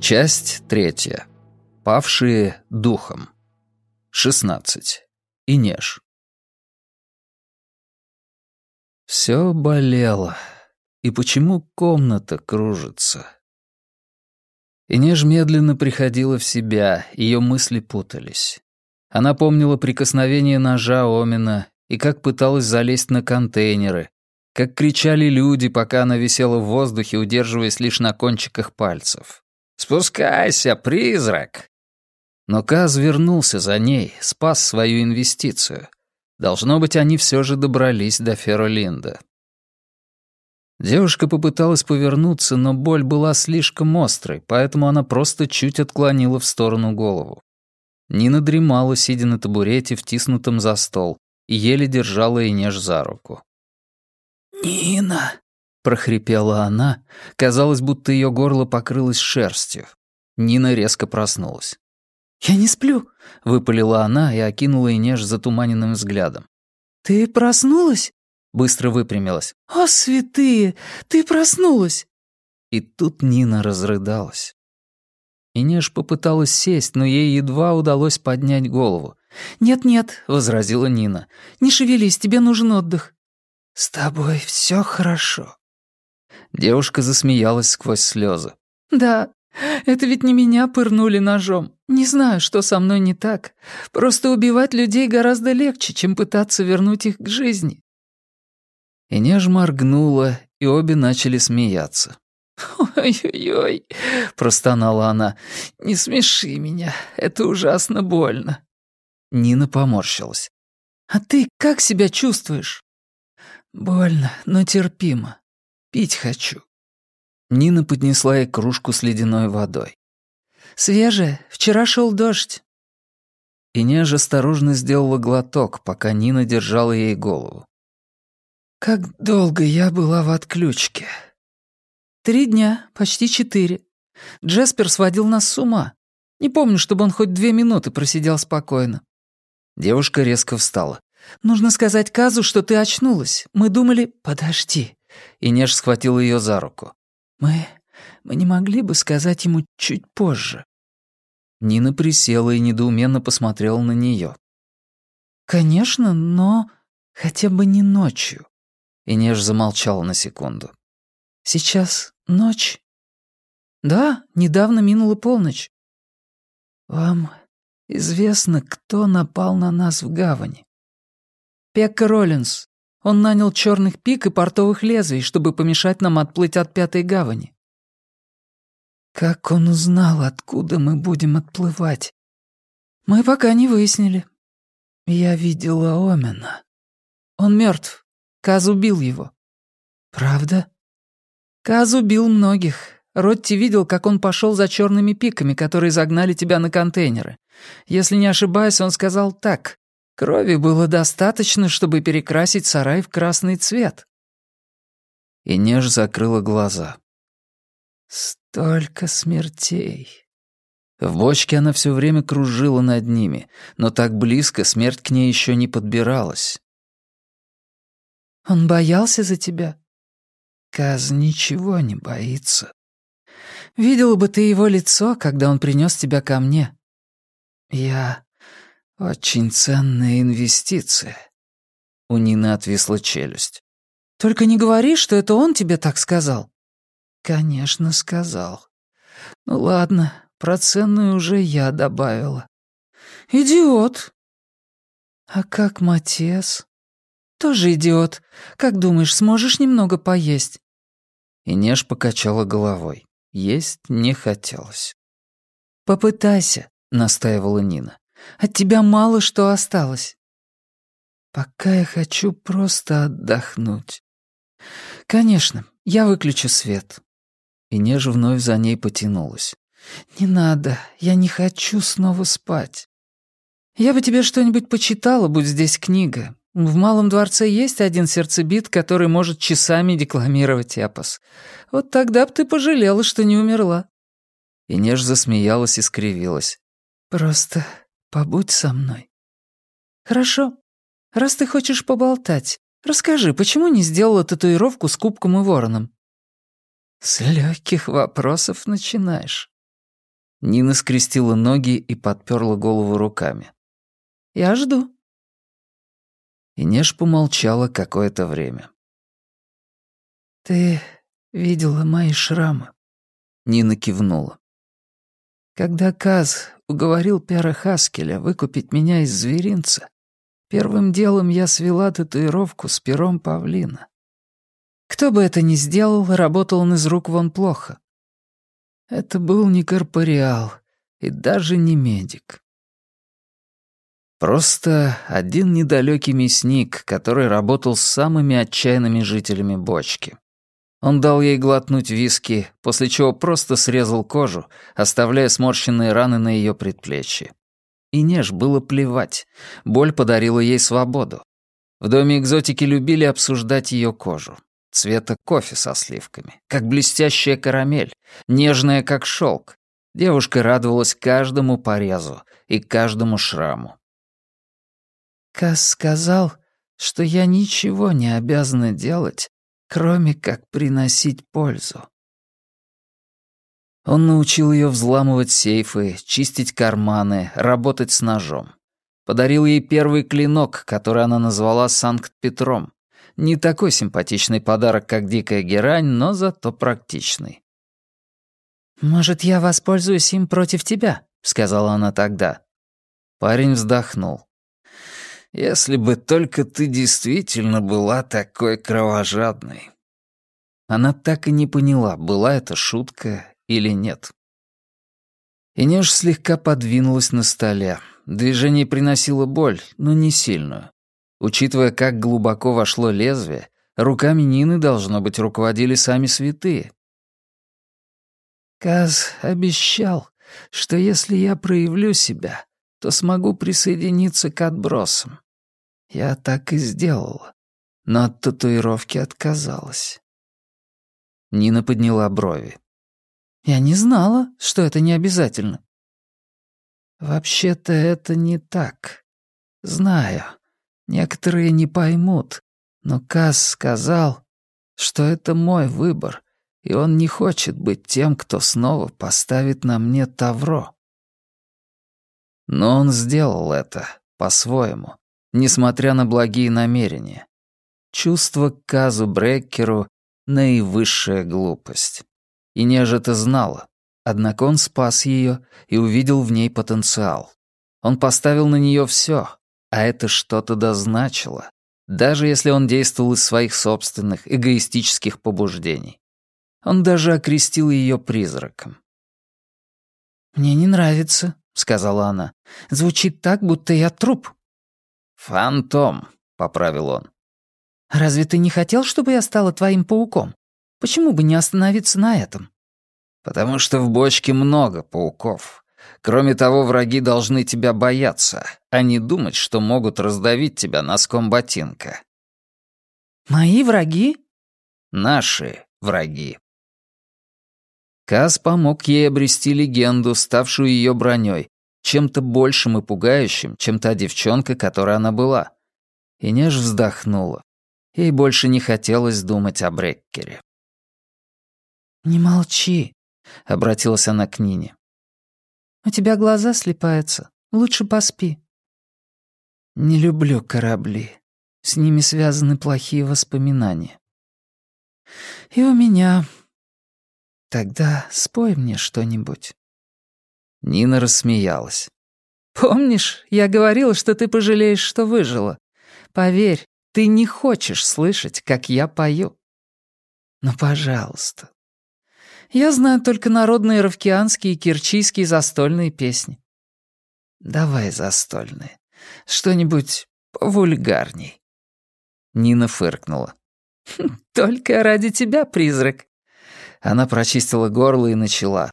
Часть третья. Павшие духом. 16. Инеж. Все болело. И почему комната кружится? Инеж медленно приходила в себя, ее мысли путались. Она помнила прикосновение ножа Омина и как пыталась залезть на контейнеры, как кричали люди, пока она висела в воздухе, удерживаясь лишь на кончиках пальцев. «Спускайся, призрак!» Но Каз вернулся за ней, спас свою инвестицию. Должно быть, они все же добрались до Феролинда. Девушка попыталась повернуться, но боль была слишком острой, поэтому она просто чуть отклонила в сторону голову. Нина дремала, сидя на табурете, втиснутом за стол, и еле держала Инеж за руку. «Нина!» Прохрипела она. Казалось, будто ее горло покрылось шерстью. Нина резко проснулась. «Я не сплю», — выпалила она и окинула Инеж затуманенным взглядом. «Ты проснулась?» Быстро выпрямилась. «О, святые! Ты проснулась!» И тут Нина разрыдалась. Инеж попыталась сесть, но ей едва удалось поднять голову. «Нет-нет», — возразила Нина. «Не шевелись, тебе нужен отдых». «С тобой все хорошо», Девушка засмеялась сквозь слезы. «Да, это ведь не меня пырнули ножом. Не знаю, что со мной не так. Просто убивать людей гораздо легче, чем пытаться вернуть их к жизни». Инеж моргнула, и обе начали смеяться. «Ой-ой-ой», — простонала она, — «не смеши меня, это ужасно больно». Нина поморщилась. «А ты как себя чувствуешь?» «Больно, но терпимо. Пить хочу». Нина поднесла ей кружку с ледяной водой. «Свежая. Вчера шел дождь». И неж осторожно сделала глоток, пока Нина держала ей голову. «Как долго я была в отключке?» «Три дня, почти четыре. Джеспер сводил нас с ума. Не помню, чтобы он хоть две минуты просидел спокойно». Девушка резко встала. «Нужно сказать Казу, что ты очнулась. Мы думали...» «Подожди». И Неж схватил ее за руку. «Мы... мы не могли бы сказать ему чуть позже?» Нина присела и недоуменно посмотрела на нее. «Конечно, но хотя бы не ночью». И Неж замолчала на секунду. «Сейчас ночь?» «Да, недавно минула полночь». «Вам известно, кто напал на нас в гавани?» «Пекка Роллинс, он нанял черных пик и портовых лезвий, чтобы помешать нам отплыть от Пятой гавани. Как он узнал, откуда мы будем отплывать? Мы пока не выяснили. Я видела Омена. Он мертв. Каз убил его. Правда? Каз убил многих. Ротти видел, как он пошел за черными пиками, которые загнали тебя на контейнеры. Если не ошибаюсь, он сказал так. Крови было достаточно, чтобы перекрасить сарай в красный цвет. И неж закрыла глаза. Столько смертей. В бочке она все время кружила над ними, но так близко смерть к ней еще не подбиралась. Он боялся за тебя? Каз ничего не боится. Видела бы ты его лицо, когда он принес тебя ко мне. Я «Очень ценная инвестиция». У Нины отвисла челюсть. «Только не говори, что это он тебе так сказал». «Конечно, сказал. Ну ладно, про ценную уже я добавила». «Идиот». «А как Матес?» «Тоже идиот. Как думаешь, сможешь немного поесть?» Инеш покачала головой. Есть не хотелось. «Попытайся», — настаивала Нина. От тебя мало что осталось». «Пока я хочу просто отдохнуть». «Конечно, я выключу свет». И неж вновь за ней потянулась. «Не надо, я не хочу снова спать. Я бы тебе что-нибудь почитала, будь здесь книга. В Малом дворце есть один сердцебит, который может часами декламировать эпос. Вот тогда бы ты пожалела, что не умерла». И неж засмеялась и скривилась. «Просто Побудь со мной». «Хорошо. Раз ты хочешь поболтать, расскажи, почему не сделала татуировку с кубком и вороном?» «С легких вопросов начинаешь». Нина скрестила ноги и подперла голову руками. «Я жду». И Неж помолчала какое-то время. «Ты видела мои шрамы?» Нина кивнула. «Когда Каз уговорил Пера Хаскеля выкупить меня из зверинца, первым делом я свела татуировку с пером павлина. Кто бы это ни сделал, работал он из рук вон плохо. Это был не корпориал и даже не медик. Просто один недалекий мясник, который работал с самыми отчаянными жителями бочки. Он дал ей глотнуть виски, после чего просто срезал кожу, оставляя сморщенные раны на ее предплечье. И неж было плевать, боль подарила ей свободу. В доме экзотики любили обсуждать ее кожу. Цвета кофе со сливками, как блестящая карамель, нежная, как шелк. Девушка радовалась каждому порезу и каждому шраму. Кас сказал, что я ничего не обязана делать, кроме как приносить пользу. Он научил ее взламывать сейфы, чистить карманы, работать с ножом. Подарил ей первый клинок, который она назвала Санкт-Петром. Не такой симпатичный подарок, как дикая герань, но зато практичный. «Может, я воспользуюсь им против тебя?» — сказала она тогда. Парень вздохнул. Если бы только ты действительно была такой кровожадной. Она так и не поняла, была это шутка или нет. Инеш слегка подвинулась на столе. Движение приносило боль, но не сильную. Учитывая, как глубоко вошло лезвие, руками Нины, должно быть, руководили сами святые. Каз обещал, что если я проявлю себя, то смогу присоединиться к отбросам. Я так и сделала, но от татуировки отказалась. Нина подняла брови. Я не знала, что это не обязательно. Вообще-то это не так. Знаю, некоторые не поймут, но Кас сказал, что это мой выбор, и он не хочет быть тем, кто снова поставит на мне тавро. Но он сделал это по-своему, несмотря на благие намерения. Чувство к Казу Бреккеру — наивысшая глупость. И Неж это знала, однако он спас ее и увидел в ней потенциал. Он поставил на нее все, а это что-то дозначило, даже если он действовал из своих собственных эгоистических побуждений. Он даже окрестил ее призраком. «Мне не нравится», — сказала она. «Звучит так, будто я труп». «Фантом», — поправил он. «Разве ты не хотел, чтобы я стала твоим пауком? Почему бы не остановиться на этом?» «Потому что в бочке много пауков. Кроме того, враги должны тебя бояться, а не думать, что могут раздавить тебя носком ботинка». «Мои враги?» «Наши враги». Каз помог ей обрести легенду, ставшую ее броней, чем-то большим и пугающим, чем та девчонка, которой она была. И неж вздохнула. Ей больше не хотелось думать о Бреккере. «Не молчи», — обратилась она к Нине. «У тебя глаза слепаются. Лучше поспи». «Не люблю корабли. С ними связаны плохие воспоминания». «И у меня», Тогда спой мне что-нибудь». Нина рассмеялась. «Помнишь, я говорила, что ты пожалеешь, что выжила? Поверь, ты не хочешь слышать, как я пою. Ну, пожалуйста. Я знаю только народные ровкианские и кирчийские застольные песни. Давай застольные. Что-нибудь повульгарней». Нина фыркнула. «Только ради тебя, призрак. Она прочистила горло и начала.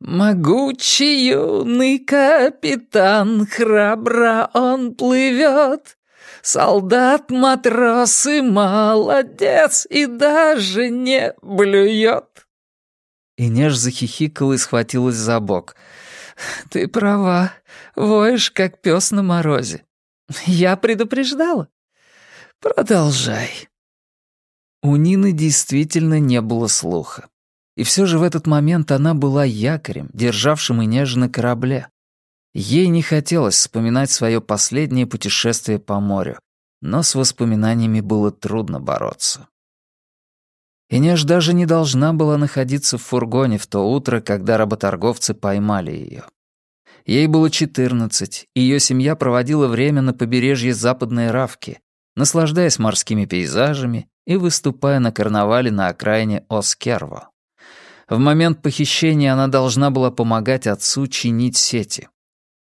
«Могучий юный капитан, храбро он плывет, Солдат, матрос и молодец, и даже не блюет». И неж захихикала и схватилась за бок. «Ты права, воешь, как пес на морозе. Я предупреждала. Продолжай». У Нины действительно не было слуха. И все же в этот момент она была якорем, державшим Инеж на корабле. Ей не хотелось вспоминать свое последнее путешествие по морю, но с воспоминаниями было трудно бороться. Инеж даже не должна была находиться в фургоне в то утро, когда работорговцы поймали ее. Ей было 14, и ее семья проводила время на побережье Западной Равки, наслаждаясь морскими пейзажами и выступая на карнавале на окраине Оскерво. В момент похищения она должна была помогать отцу чинить сети.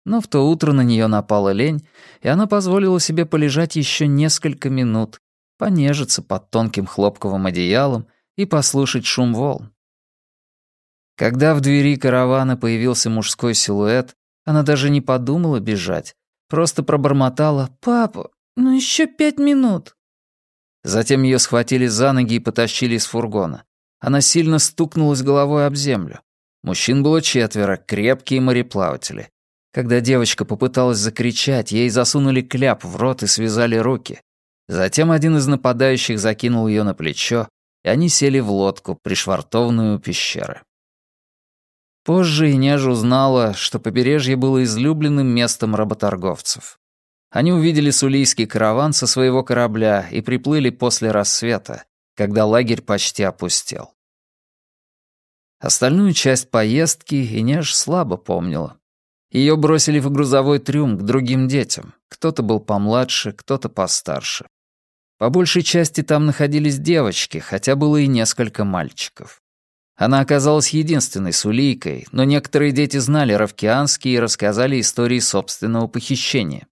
Но в то утро на нее напала лень, и она позволила себе полежать еще несколько минут, понежиться под тонким хлопковым одеялом и послушать шум волн. Когда в двери каравана появился мужской силуэт, она даже не подумала бежать, просто пробормотала «Папа, ну еще пять минут». Затем ее схватили за ноги и потащили из фургона. Она сильно стукнулась головой об землю. Мужчин было четверо, крепкие мореплаватели. Когда девочка попыталась закричать, ей засунули кляп в рот и связали руки. Затем один из нападающих закинул ее на плечо, и они сели в лодку, пришвартованную у пещеры. Позже Инеж узнала, что побережье было излюбленным местом работорговцев. Они увидели сулийский караван со своего корабля и приплыли после рассвета, когда лагерь почти опустел. Остальную часть поездки Инеж слабо помнила. Ее бросили в грузовой трюм к другим детям. Кто-то был помладше, кто-то постарше. По большей части там находились девочки, хотя было и несколько мальчиков. Она оказалась единственной сулийкой, но некоторые дети знали равкианский и рассказали истории собственного похищения.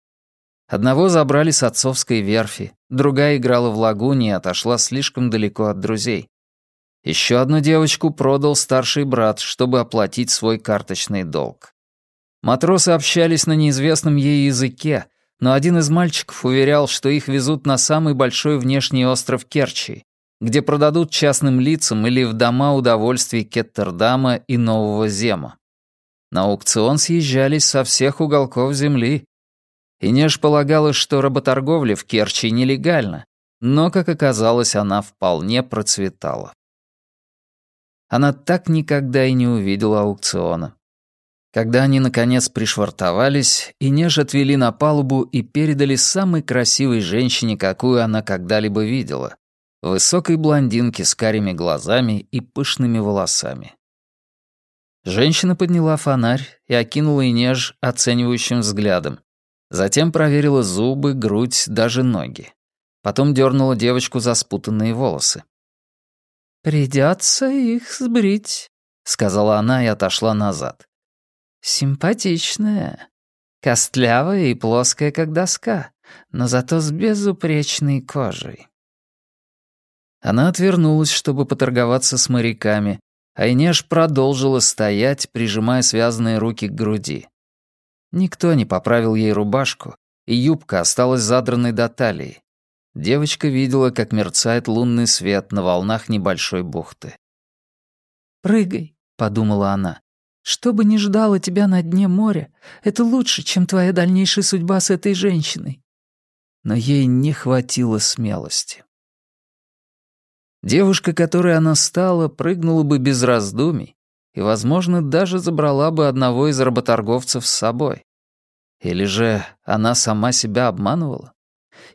Одного забрали с отцовской верфи, другая играла в лагуне и отошла слишком далеко от друзей. Еще одну девочку продал старший брат, чтобы оплатить свой карточный долг. Матросы общались на неизвестном ей языке, но один из мальчиков уверял, что их везут на самый большой внешний остров Керчи, где продадут частным лицам или в дома удовольствий Кеттердама и Нового Зема. На аукцион съезжались со всех уголков земли. Инеш полагала, что работорговля в Керчи нелегальна, но, как оказалось, она вполне процветала. Она так никогда и не увидела аукциона. Когда они, наконец, пришвартовались, Инеж отвели на палубу и передали самой красивой женщине, какую она когда-либо видела. Высокой блондинке с карими глазами и пышными волосами. Женщина подняла фонарь и окинула Инеж оценивающим взглядом. Затем проверила зубы, грудь, даже ноги. Потом дернула девочку за спутанные волосы. «Придется их сбрить», — сказала она и отошла назад. «Симпатичная. Костлявая и плоская, как доска, но зато с безупречной кожей». Она отвернулась, чтобы поторговаться с моряками, а Инеш продолжила стоять, прижимая связанные руки к груди. Никто не поправил ей рубашку, и юбка осталась задранной до талии. Девочка видела, как мерцает лунный свет на волнах небольшой бухты. «Прыгай», — подумала она. «Что бы ни ждало тебя на дне моря, это лучше, чем твоя дальнейшая судьба с этой женщиной». Но ей не хватило смелости. Девушка, которой она стала, прыгнула бы без раздумий и, возможно, даже забрала бы одного из работорговцев с собой. Или же она сама себя обманывала?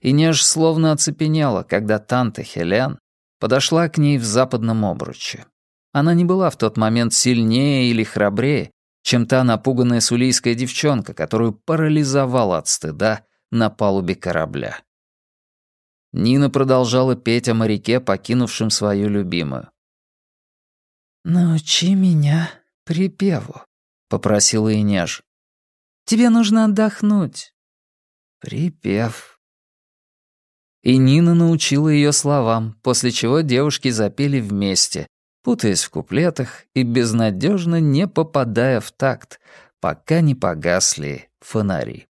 и неж словно оцепенела, когда Танта Хелен подошла к ней в западном обруче. Она не была в тот момент сильнее или храбрее, чем та напуганная сулийская девчонка, которую парализовала от стыда на палубе корабля. Нина продолжала петь о моряке, покинувшем свою любимую. «Научи меня припеву», — попросила Инеж. «Тебе нужно отдохнуть». «Припев», и Нина научила ее словам, после чего девушки запели вместе, путаясь в куплетах и безнадежно не попадая в такт, пока не погасли фонари.